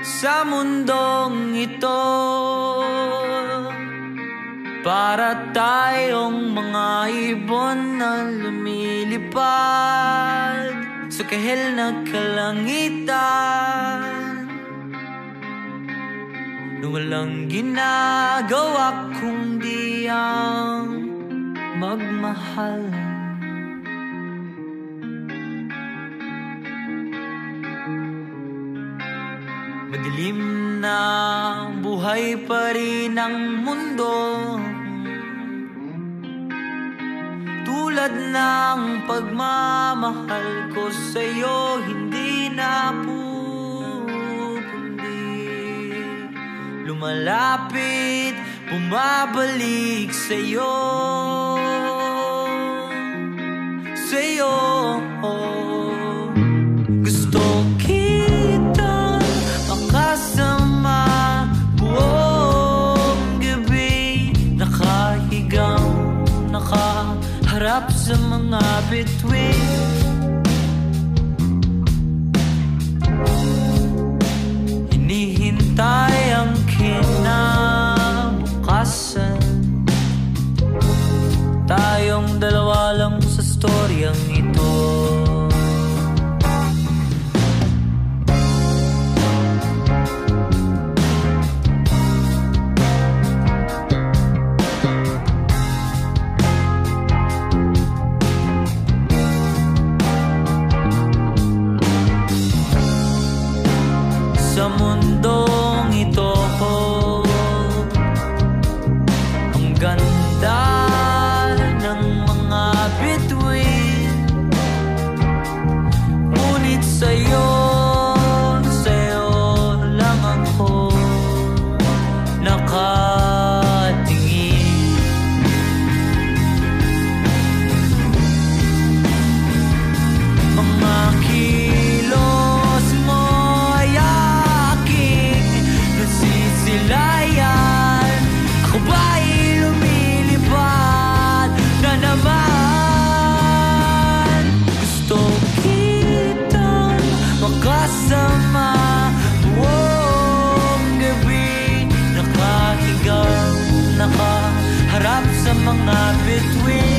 sa mundong ito. Para tayong mga ibon na lumilipad Sa kahil na kalangitan. Na walang ginagawa kundi ang magmahal na buhay pa rin ang mundo. Tulad ng pagmamahal ko sa'yo Hindi na pupundi. Lumalapit, bumabalik sa'yo sa mga bituin. Hinihintay ang kinabukasan. Tayong dalawa lang sa storyang ito mga bituin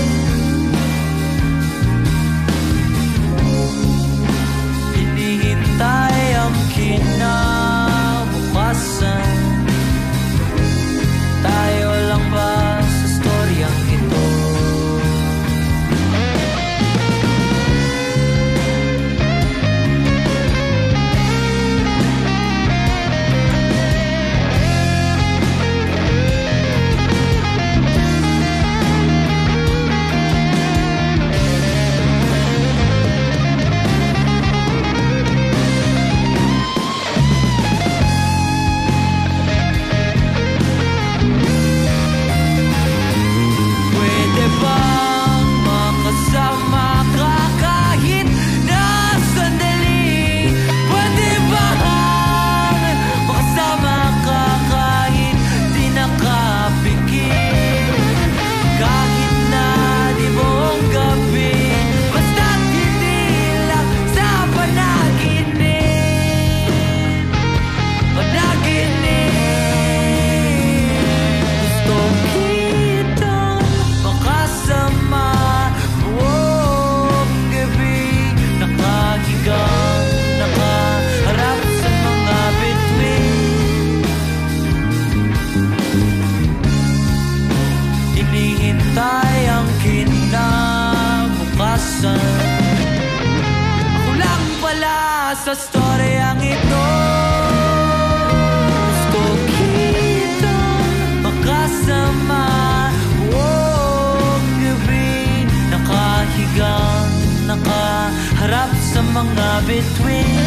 sa storyang ito Gusto kitang makasama buong gabi Nakahiga, nakaharap sa mga bituin